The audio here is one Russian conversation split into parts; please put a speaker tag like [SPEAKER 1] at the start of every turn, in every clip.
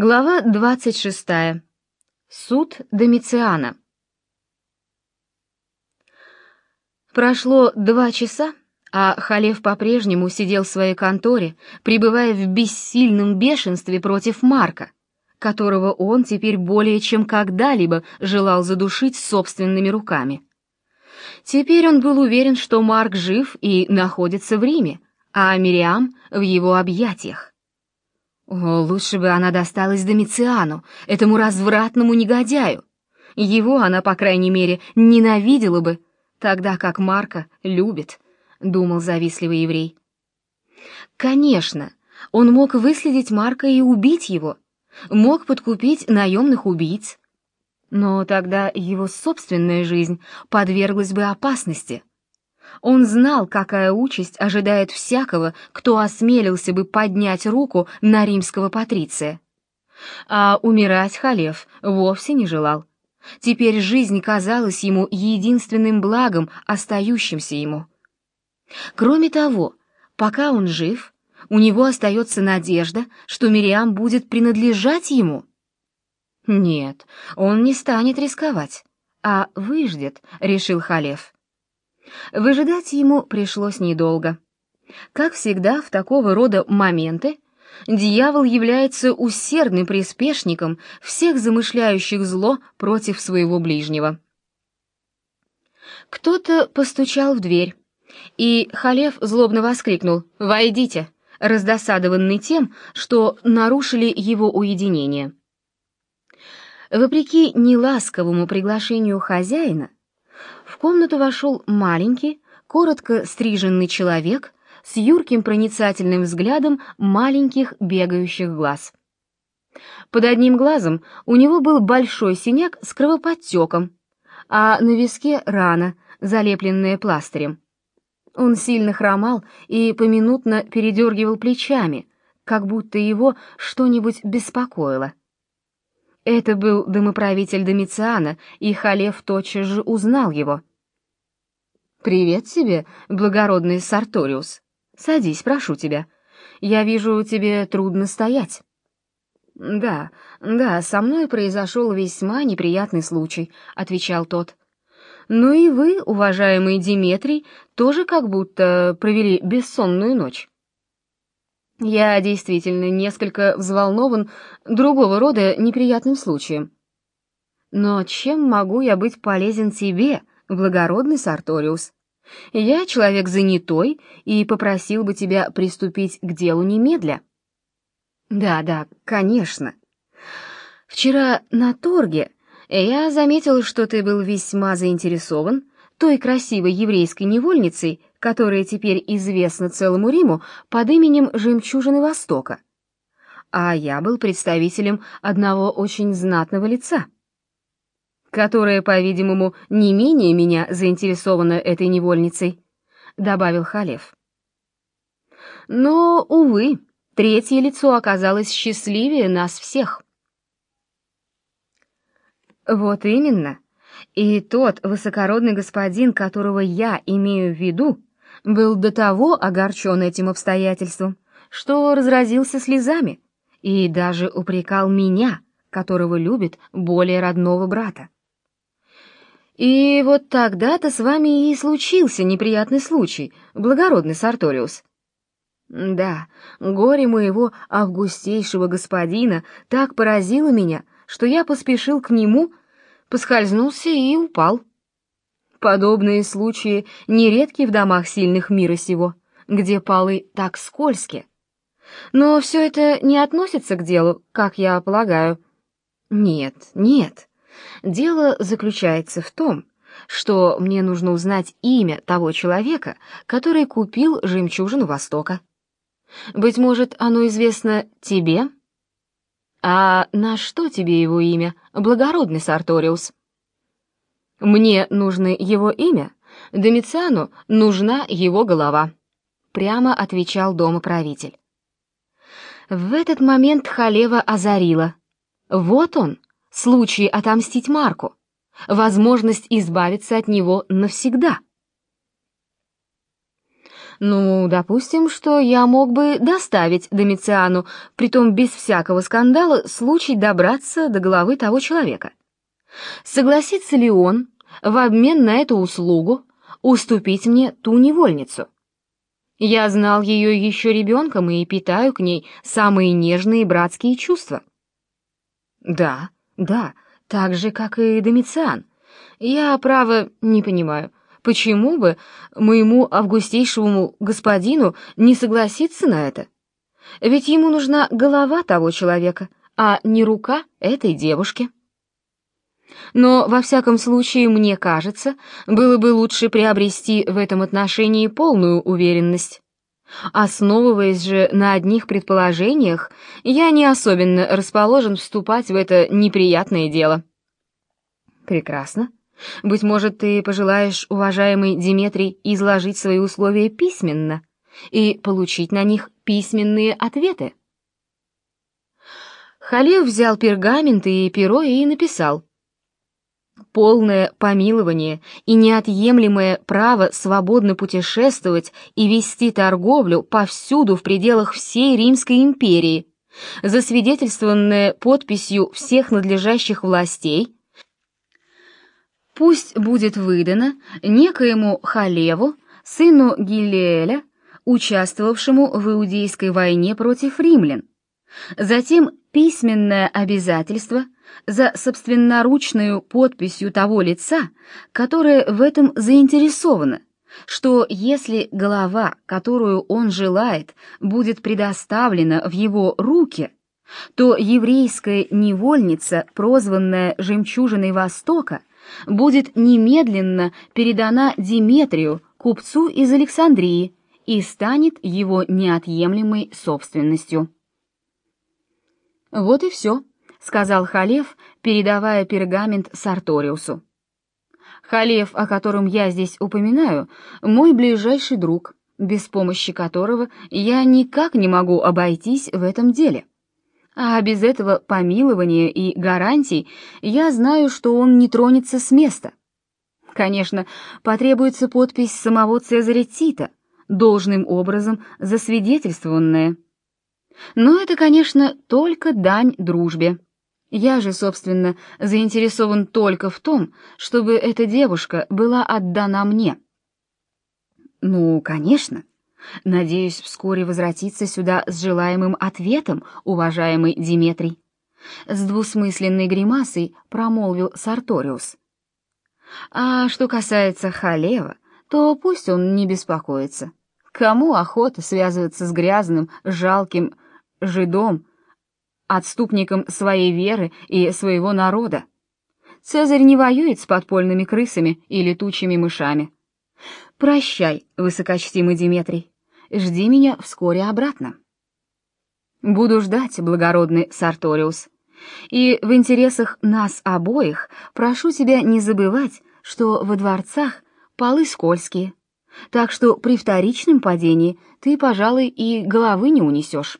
[SPEAKER 1] Глава 26. Суд Домициана. Прошло два часа, а Халев по-прежнему сидел в своей конторе, пребывая в бессильном бешенстве против Марка, которого он теперь более чем когда-либо желал задушить собственными руками. Теперь он был уверен, что Марк жив и находится в Риме, а Мириам в его объятиях. О, лучше бы она досталась Домициану, этому развратному негодяю. Его она, по крайней мере, ненавидела бы, тогда как Марка любит, — думал завистливый еврей. Конечно, он мог выследить Марка и убить его, мог подкупить наемных убийц, но тогда его собственная жизнь подверглась бы опасности — он знал, какая участь ожидает всякого, кто осмелился бы поднять руку на римского патриция. А умирать Халев вовсе не желал. Теперь жизнь казалась ему единственным благом, остающимся ему. Кроме того, пока он жив, у него остается надежда, что Мириам будет принадлежать ему. Нет, он не станет рисковать, а выждет, решил Халев. Выжидать ему пришлось недолго. Как всегда в такого рода моменты, дьявол является усердным приспешником всех замышляющих зло против своего ближнего. Кто-то постучал в дверь, и Халев злобно воскликнул «Войдите!», раздосадованный тем, что нарушили его уединение. Вопреки неласковому приглашению хозяина, в комнату вошел маленький, коротко стриженный человек с юрким проницательным взглядом маленьких бегающих глаз. Под одним глазом у него был большой синяк с кровоподтеком, а на виске рана, залепленная пластырем. Он сильно хромал и поминутно передергивал плечами, как будто его что-нибудь беспокоило. Это был домоправитель Домициана, и Халев тотчас же узнал его. «Привет тебе, благородный Сарториус. Садись, прошу тебя. Я вижу, тебе трудно стоять». «Да, да, со мной произошел весьма неприятный случай», — отвечал тот. «Ну и вы, уважаемый Диметрий, тоже как будто провели бессонную ночь». «Я действительно несколько взволнован другого рода неприятным случаем». «Но чем могу я быть полезен тебе, благородный Сарториус. Я человек занятой и попросил бы тебя приступить к делу немедля». «Да, да, конечно. Вчера на торге я заметил, что ты был весьма заинтересован той красивой еврейской невольницей, которая теперь известна целому Риму под именем «Жемчужины Востока». А я был представителем одного очень знатного лица — которая, по-видимому, не менее меня заинтересована этой невольницей», — добавил Халев. Но, увы, третье лицо оказалось счастливее нас всех. Вот именно. И тот высокородный господин, которого я имею в виду, был до того огорчен этим обстоятельством, что разразился слезами и даже упрекал меня, которого любит более родного брата. И вот тогда-то с вами и случился неприятный случай, благородный Сарториус. Да, горе моего августейшего господина так поразило меня, что я поспешил к нему, поскользнулся и упал. Подобные случаи нередки в домах сильных мира сего, где полы так скользкие. Но все это не относится к делу, как я полагаю. Нет, нет. Дело заключается в том, что мне нужно узнать имя того человека, который купил жемчужину Востока. Быть может, оно известно тебе? А на что тебе его имя, благородный Сарториус? Мне нужно его имя, Домициану нужна его голова, прямо отвечал домоправитель. В этот момент Халева озарила. Вот он, случай отомстить Марку, возможность избавиться от него навсегда. Ну, допустим, что я мог бы доставить Домициану, притом без всякого скандала, случай добраться до головы того человека. Согласится ли он в обмен на эту услугу уступить мне ту невольницу? Я знал ее еще ребенком и питаю к ней самые нежные братские чувства. Да, да, так же, как и Домициан. Я, право, не понимаю, почему бы моему августейшему господину не согласиться на это? Ведь ему нужна голова того человека, а не рука этой девушки. Но, во всяком случае, мне кажется, было бы лучше приобрести в этом отношении полную уверенность. Основываясь же на одних предположениях, я не особенно расположен вступать в это неприятное дело. Прекрасно. Быть может, ты пожелаешь, уважаемый Диметрий, изложить свои условия письменно и получить на них письменные ответы. Халев взял пергамент и перо и написал полное помилование и неотъемлемое право свободно путешествовать и вести торговлю повсюду в пределах всей Римской империи, засвидетельствованное подписью всех надлежащих властей, пусть будет выдано некоему Халеву, сыну Гилеэля, участвовавшему в Иудейской войне против римлян, затем письменное обязательство – за собственноручную подписью того лица, которое в этом заинтересовано, что если голова, которую он желает, будет предоставлена в его руки, то еврейская невольница, прозванная «жемчужиной Востока», будет немедленно передана Диметрию, купцу из Александрии, и станет его неотъемлемой собственностью. Вот и все сказал Халев, передавая пергамент Сарториусу. Халев, о котором я здесь упоминаю, мой ближайший друг, без помощи которого я никак не могу обойтись в этом деле. А без этого помилования и гарантий я знаю, что он не тронется с места. Конечно, потребуется подпись самого Цезаря Тита, должным образом засвидетельствованная. Но это, конечно, только дань дружбе. Я же, собственно, заинтересован только в том, чтобы эта девушка была отдана мне. Ну, конечно. Надеюсь вскоре возвратиться сюда с желаемым ответом, уважаемый Диметрий. С двусмысленной гримасой промолвил Сарториус. А что касается Халева, то пусть он не беспокоится. Кому охота связываться с грязным, жалким жидом, отступником своей веры и своего народа. Цезарь не воюет с подпольными крысами и летучими мышами. Прощай, высокочтимый Диметрий. Жди меня вскоре обратно. Буду ждать, благородный Сарториус. И в интересах нас обоих прошу тебя не забывать, что во дворцах полы скользкие, так что при вторичном падении ты, пожалуй, и головы не унесешь.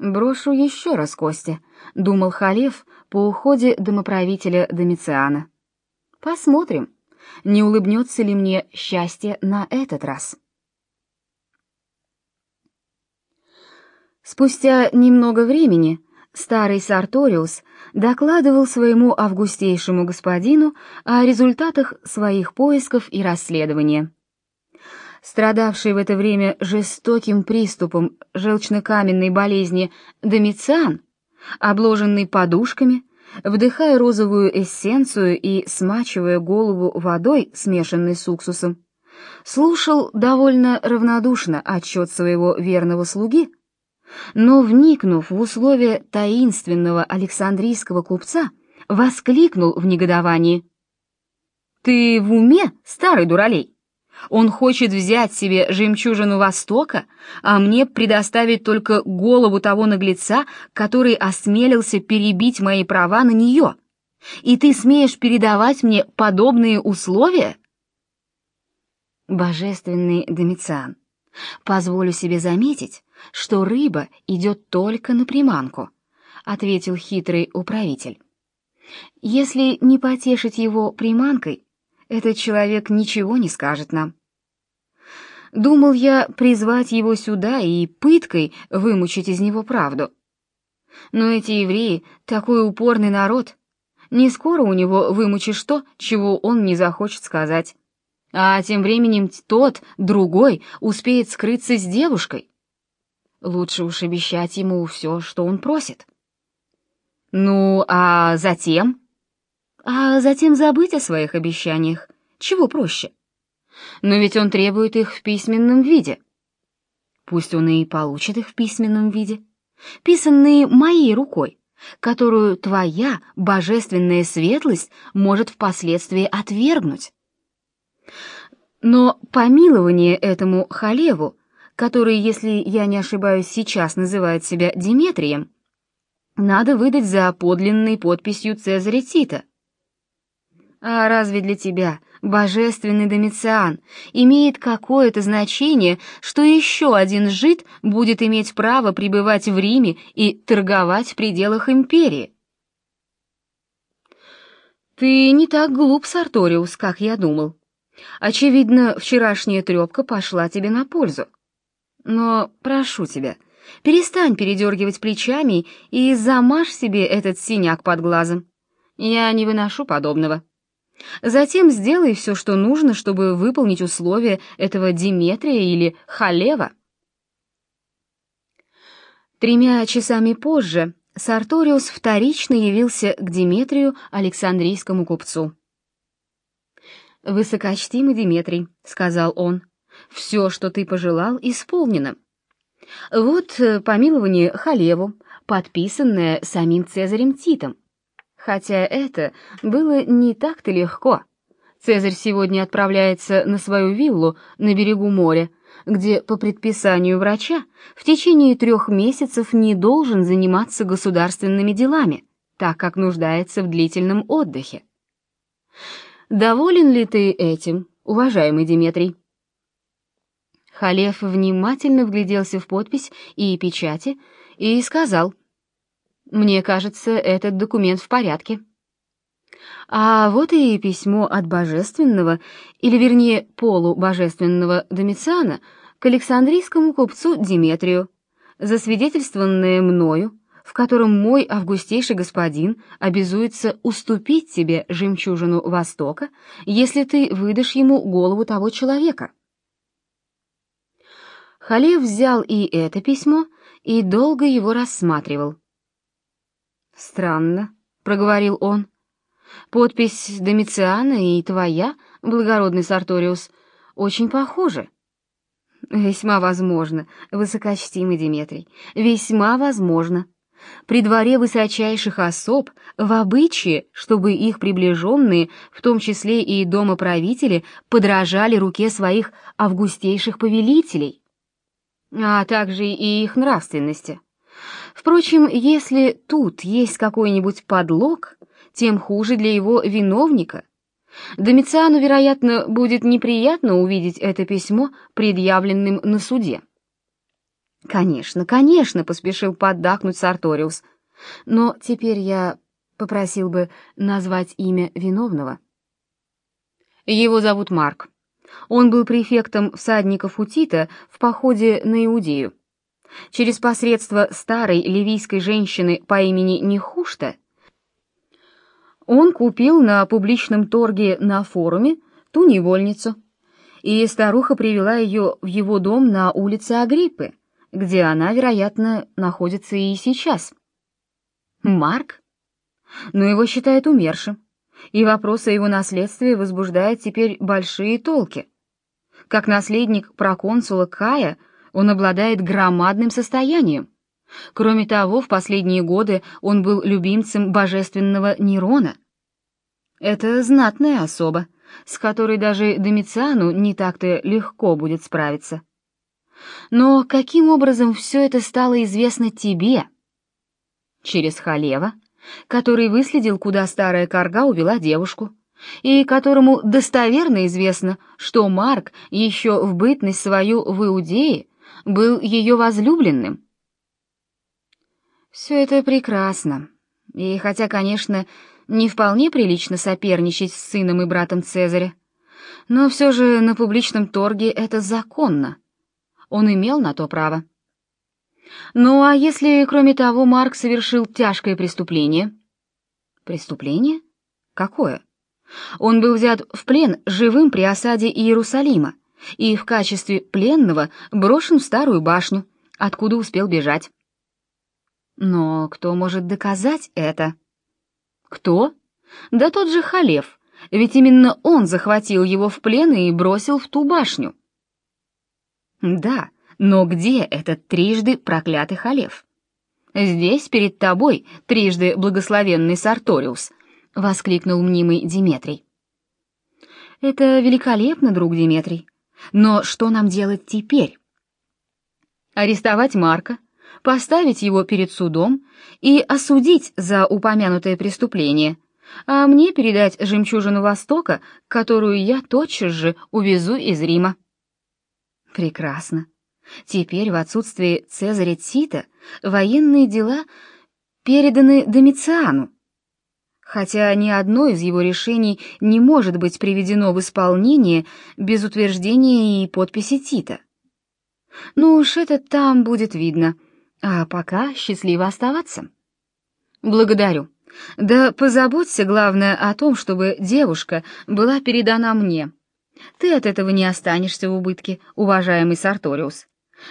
[SPEAKER 1] «Брошу еще раз кости», — думал Халиф по уходе домоправителя Домициана. «Посмотрим, не улыбнется ли мне счастье на этот раз». Спустя немного времени старый Сарториус докладывал своему августейшему господину о результатах своих поисков и расследования страдавший в это время жестоким приступом желчнокаменной болезни Домициан, обложенный подушками, вдыхая розовую эссенцию и смачивая голову водой, смешанной с уксусом, слушал довольно равнодушно отчет своего верного слуги, но, вникнув в условия таинственного Александрийского купца, воскликнул в негодовании. «Ты в уме, старый дуралей? Он хочет взять себе жемчужину Востока, а мне предоставить только голову того наглеца, который осмелился перебить мои права на нее. И ты смеешь передавать мне подобные условия? Божественный Домициан, позволю себе заметить, что рыба идет только на приманку, ответил хитрый управитель. Если не потешить его приманкой, этот человек ничего не скажет нам. Думал я призвать его сюда и пыткой вымучить из него правду. Но эти евреи — такой упорный народ. Не скоро у него вымучишь то, чего он не захочет сказать. А тем временем тот, другой, успеет скрыться с девушкой. Лучше уж обещать ему все, что он просит. Ну, а затем? А затем забыть о своих обещаниях. Чего проще? Но ведь он требует их в письменном виде. Пусть он и получит их в письменном виде, писанные моей рукой, которую твоя божественная светлость может впоследствии отвергнуть. Но помилование этому Халеву, который, если я не ошибаюсь, сейчас называет себя Диметрием, надо выдать за подлинной подписью Цезаря Тита. А разве для тебя божественный Домициан имеет какое-то значение, что еще один жид будет иметь право пребывать в Риме и торговать в пределах империи? Ты не так глуп, Сарториус, как я думал. Очевидно, вчерашняя трепка пошла тебе на пользу. Но прошу тебя, перестань передергивать плечами и замажь себе этот синяк под глазом. Я не выношу подобного. Затем сделай все, что нужно, чтобы выполнить условия этого Диметрия или Халева. Тремя часами позже Сарториус вторично явился к Диметрию Александрийскому купцу. «Высокочтимый Диметрий», — сказал он, — «все, что ты пожелал, исполнено. Вот э, помилование Халеву, подписанное самим Цезарем Титом. Хотя это было не так-то легко. Цезарь сегодня отправляется на свою виллу на берегу моря, где по предписанию врача в течение трех месяцев не должен заниматься государственными делами, так как нуждается в длительном отдыхе. Доволен ли ты этим, уважаемый Диметрий? Халев внимательно вгляделся в подпись и печати и сказал: "Мне кажется, этот документ в порядке". А вот и письмо от божественного, или вернее полубожественного Домициана к Александрийскому купцу Диметрию, засвидетельствованное мною в котором мой августейший господин обязуется уступить тебе жемчужину Востока, если ты выдашь ему голову того человека. Халев взял и это письмо и долго его рассматривал. «Странно», — проговорил он. «Подпись Домициана и твоя, благородный Сарториус, очень похожи». «Весьма возможно, высокочтимый Диметрий, весьма возможно», при дворе высочайших особ в обычае, чтобы их приближенные, в том числе и домоправители, подражали руке своих августейших повелителей, а также и их нравственности. Впрочем, если тут есть какой-нибудь подлог, тем хуже для его виновника. Домициану, вероятно, будет неприятно увидеть это письмо предъявленным на суде. «Конечно, конечно», — поспешил поддакнуть Сарториус. «Но теперь я попросил бы назвать имя виновного». Его зовут Марк. Он был префектом всадников Утита в походе на Иудею. Через посредство старой ливийской женщины по имени Нехушта он купил на публичном торге на форуме ту невольницу, и старуха привела ее в его дом на улице Агриппы где она, вероятно, находится и сейчас. Марк? Но его считают умершим, и вопрос о его наследстве возбуждает теперь большие толки. Как наследник проконсула Кая он обладает громадным состоянием. Кроме того, в последние годы он был любимцем божественного Нерона. Это знатная особа, с которой даже Домициану не так-то легко будет справиться. Но каким образом все это стало известно тебе? Через Халева, который выследил, куда старая корга увела девушку, и которому достоверно известно, что Марк еще в бытность свою в Иудее был ее возлюбленным. Все это прекрасно. И хотя, конечно, не вполне прилично соперничать с сыном и братом Цезаря, Но все же на публичном торге это законно. Он имел на то право. Ну а если, кроме того, Марк совершил тяжкое преступление? Преступление? Какое? Он был взят в плен живым при осаде Иерусалима и в качестве пленного брошен в старую башню, откуда успел бежать. Но кто может доказать это? Кто? Да тот же Халев, ведь именно он захватил его в плен и бросил в ту башню. Да, но где этот трижды проклятый Халев? Здесь перед тобой трижды благословенный Сарториус, воскликнул мнимый Диметрий. Это великолепно, друг Диметрий. Но что нам делать теперь? Арестовать Марка, поставить его перед судом и осудить за упомянутое преступление, а мне передать жемчужину Востока, которую я тотчас же увезу из Рима. Прекрасно. Теперь в отсутствие Цезаря Тита военные дела переданы Домициану, хотя ни одно из его решений не может быть приведено в исполнение без утверждения и подписи Тита. Ну уж это там будет видно. А пока счастливо оставаться. Благодарю. Да позаботься, главное, о том, чтобы девушка была передана мне. Ты от этого не останешься в убытке, уважаемый Сарториус.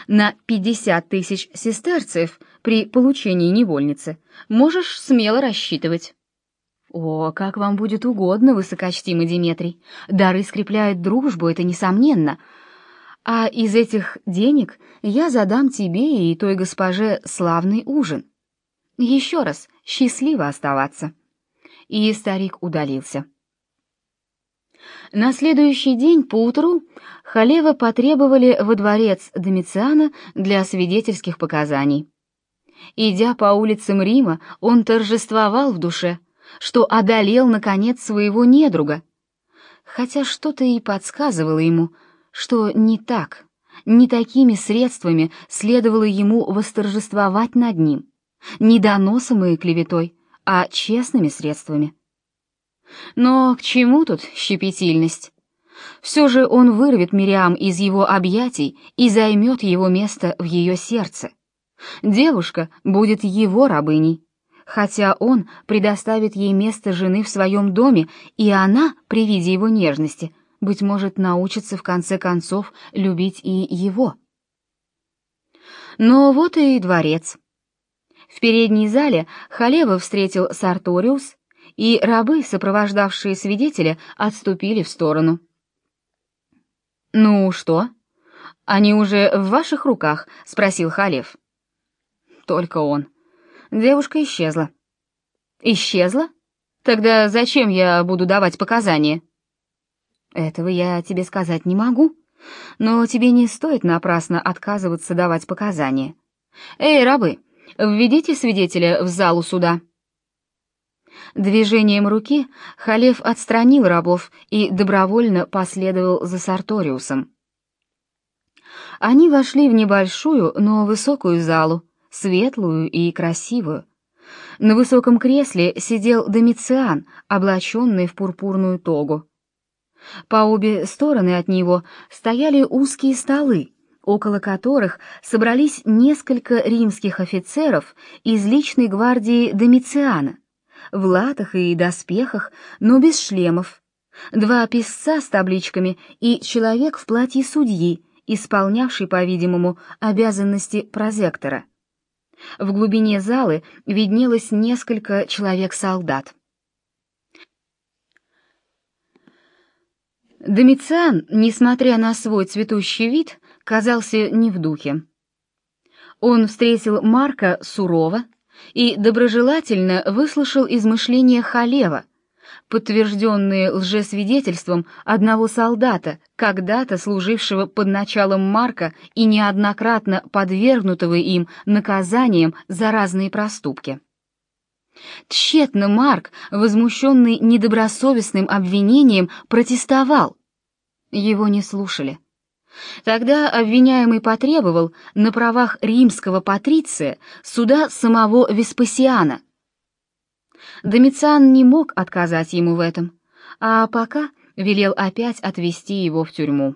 [SPEAKER 1] На пятьдесят тысяч сестерцев при получении невольницы можешь смело рассчитывать. О, как вам будет угодно, высокочтимый Диметрий. Дары скрепляют дружбу, это несомненно. А из этих денег я задам тебе и той госпоже славный ужин. Еще раз счастливо оставаться. И старик удалился. На следующий день поутру Халева потребовали во дворец Домициана для свидетельских показаний. Идя по улицам Рима, он торжествовал в душе — что одолел, наконец, своего недруга. Хотя что-то и подсказывало ему, что не так, не такими средствами следовало ему восторжествовать над ним, не доносом и клеветой, а честными средствами. Но к чему тут щепетильность? Все же он вырвет Мириам из его объятий и займет его место в ее сердце. Девушка будет его рабыней хотя он предоставит ей место жены в своем доме, и она, при виде его нежности, быть может, научится в конце концов любить и его. Но вот и дворец. В передней зале Халева встретил Сарториус, и рабы, сопровождавшие свидетеля, отступили в сторону. «Ну что? Они уже в ваших руках?» — спросил Халев. «Только он», Девушка исчезла. Исчезла? Тогда зачем я буду давать показания? Этого я тебе сказать не могу, но тебе не стоит напрасно отказываться давать показания. Эй, рабы, введите свидетеля в залу суда. Движением руки Халев отстранил рабов и добровольно последовал за Сарториусом. Они вошли в небольшую, но высокую залу, светлую и красивую. На высоком кресле сидел Домициан, облаченный в пурпурную тогу. По обе стороны от него стояли узкие столы, около которых собрались несколько римских офицеров из личной гвардии Домициана, в латах и доспехах, но без шлемов, два писца с табличками и человек в платье судьи, исполнявший, по-видимому, обязанности прозектора. В глубине залы виднелось несколько человек-солдат. Домициан, несмотря на свой цветущий вид, казался не в духе. Он встретил Марка сурово и доброжелательно выслушал измышления Халева, подтвержденные лжесвидетельством одного солдата, когда-то служившего под началом Марка и неоднократно подвергнутого им наказаниям за разные проступки. Тщетно Марк, возмущенный недобросовестным обвинением, протестовал. Его не слушали. Тогда обвиняемый потребовал на правах римского патриция суда самого Веспасиана — Домициан не мог отказать ему в этом, а пока велел опять отвезти его в тюрьму.